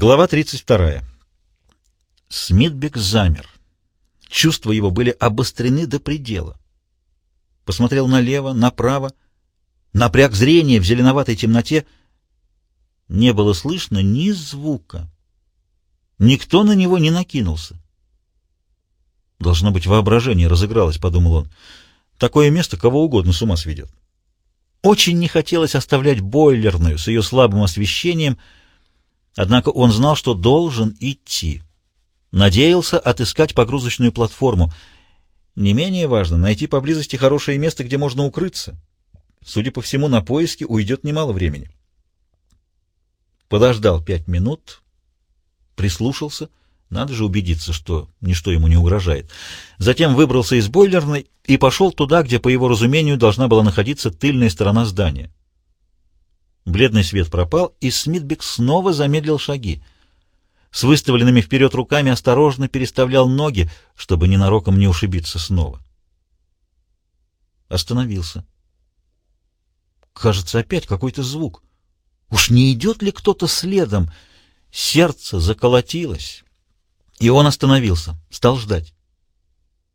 Глава 32. Смитбек замер. Чувства его были обострены до предела. Посмотрел налево, направо, напряг зрение в зеленоватой темноте. Не было слышно ни звука. Никто на него не накинулся. Должно быть, воображение разыгралось, — подумал он. Такое место кого угодно с ума сведет. Очень не хотелось оставлять бойлерную с ее слабым освещением — Однако он знал, что должен идти. Надеялся отыскать погрузочную платформу. Не менее важно найти поблизости хорошее место, где можно укрыться. Судя по всему, на поиски уйдет немало времени. Подождал пять минут, прислушался. Надо же убедиться, что ничто ему не угрожает. Затем выбрался из бойлерной и пошел туда, где, по его разумению, должна была находиться тыльная сторона здания. Бледный свет пропал, и Смитбек снова замедлил шаги. С выставленными вперед руками осторожно переставлял ноги, чтобы ненароком не ушибиться снова. Остановился. Кажется, опять какой-то звук. Уж не идет ли кто-то следом? Сердце заколотилось, и он остановился, стал ждать.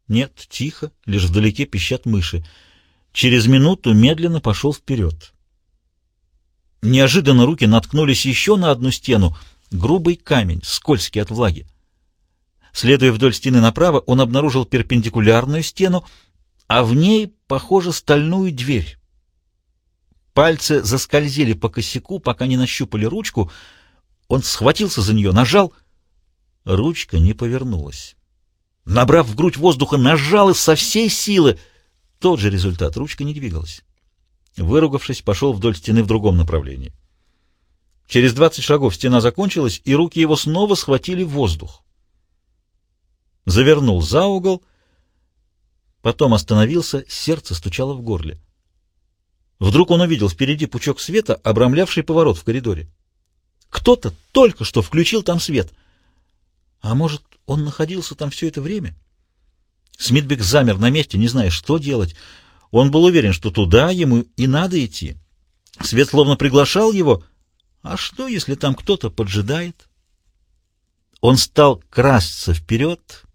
Нет, тихо, лишь вдалеке пищат мыши. Через минуту медленно пошел вперед. Неожиданно руки наткнулись еще на одну стену, грубый камень, скользкий от влаги. Следуя вдоль стены направо, он обнаружил перпендикулярную стену, а в ней, похоже, стальную дверь. Пальцы заскользили по косяку, пока не нащупали ручку. Он схватился за нее, нажал. Ручка не повернулась. Набрав в грудь воздуха, нажал и со всей силы. Тот же результат. Ручка не двигалась. Выругавшись, пошел вдоль стены в другом направлении. Через двадцать шагов стена закончилась, и руки его снова схватили воздух. Завернул за угол, потом остановился, сердце стучало в горле. Вдруг он увидел впереди пучок света, обрамлявший поворот в коридоре. Кто-то только что включил там свет. А может, он находился там все это время? Смитбек замер на месте, не зная, что делать. Он был уверен, что туда ему и надо идти. Свет словно приглашал его. А что, если там кто-то поджидает? Он стал красться вперед,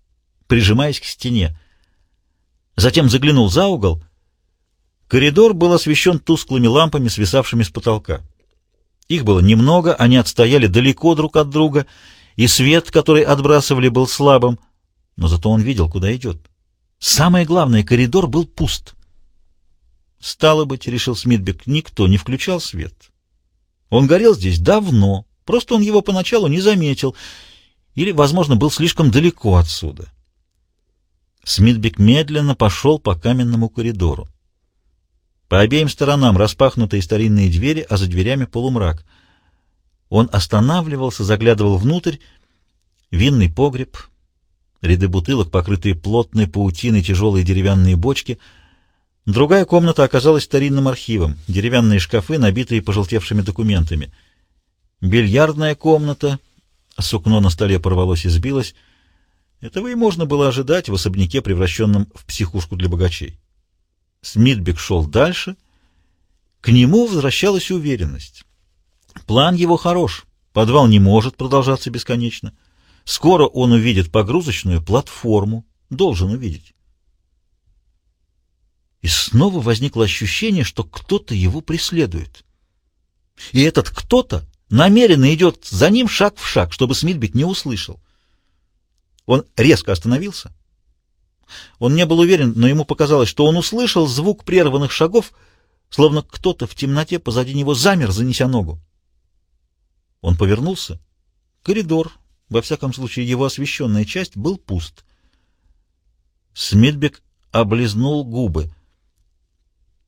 прижимаясь к стене. Затем заглянул за угол. Коридор был освещен тусклыми лампами, свисавшими с потолка. Их было немного, они отстояли далеко друг от друга, и свет, который отбрасывали, был слабым, но зато он видел, куда идет. Самое главное, коридор был пуст. Стало быть, решил Смитбек, никто не включал свет. Он горел здесь давно, просто он его поначалу не заметил, или, возможно, был слишком далеко отсюда. Смитбек медленно пошел по каменному коридору. По обеим сторонам распахнутые старинные двери, а за дверями полумрак. Он останавливался, заглядывал внутрь. Винный погреб, ряды бутылок, покрытые плотной паутиной тяжелые деревянные бочки — Другая комната оказалась старинным архивом, деревянные шкафы, набитые пожелтевшими документами. Бильярдная комната, сукно на столе порвалось и сбилось. Этого и можно было ожидать в особняке, превращенном в психушку для богачей. Смитбек шел дальше. К нему возвращалась уверенность. План его хорош. Подвал не может продолжаться бесконечно. Скоро он увидит погрузочную платформу. Должен увидеть. И снова возникло ощущение, что кто-то его преследует. И этот кто-то намеренно идет за ним шаг в шаг, чтобы Смитбек не услышал. Он резко остановился. Он не был уверен, но ему показалось, что он услышал звук прерванных шагов, словно кто-то в темноте позади него замер, занеся ногу. Он повернулся. Коридор, во всяком случае его освещенная часть, был пуст. Смитбек облизнул губы.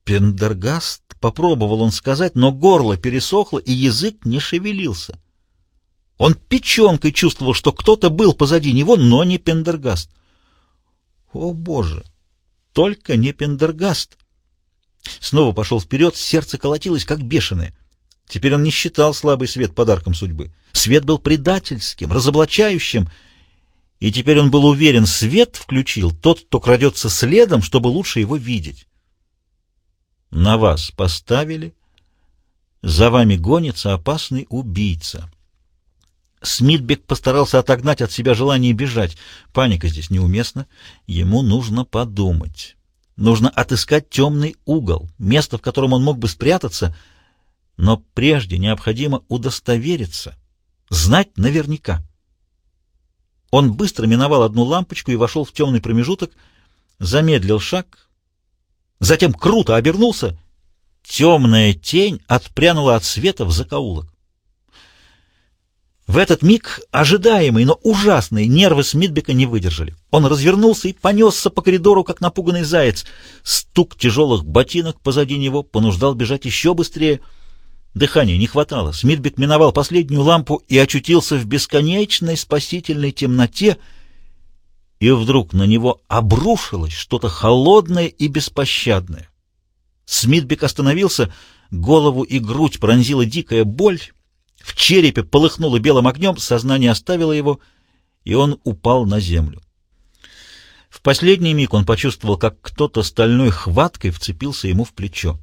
Пендергаст, попробовал он сказать, но горло пересохло, и язык не шевелился. Он печенкой чувствовал, что кто-то был позади него, но не Пендергаст. О, Боже! Только не Пендергаст! Снова пошел вперед, сердце колотилось, как бешеное. Теперь он не считал слабый свет подарком судьбы. Свет был предательским, разоблачающим, и теперь он был уверен, свет включил тот, кто крадется следом, чтобы лучше его видеть. На вас поставили, за вами гонится опасный убийца. Смитбек постарался отогнать от себя желание бежать. Паника здесь неуместна. Ему нужно подумать. Нужно отыскать темный угол, место, в котором он мог бы спрятаться, но прежде необходимо удостовериться, знать наверняка. Он быстро миновал одну лампочку и вошел в темный промежуток, замедлил шаг, затем круто обернулся. Темная тень отпрянула от света в закоулок. В этот миг ожидаемые, но ужасные нервы Смитбека не выдержали. Он развернулся и понесся по коридору, как напуганный заяц. Стук тяжелых ботинок позади него понуждал бежать еще быстрее. Дыхания не хватало. Смитбек миновал последнюю лампу и очутился в бесконечной спасительной темноте, и вдруг на него обрушилось что-то холодное и беспощадное. Смитбек остановился, голову и грудь пронзила дикая боль, в черепе полыхнуло белым огнем, сознание оставило его, и он упал на землю. В последний миг он почувствовал, как кто-то стальной хваткой вцепился ему в плечо.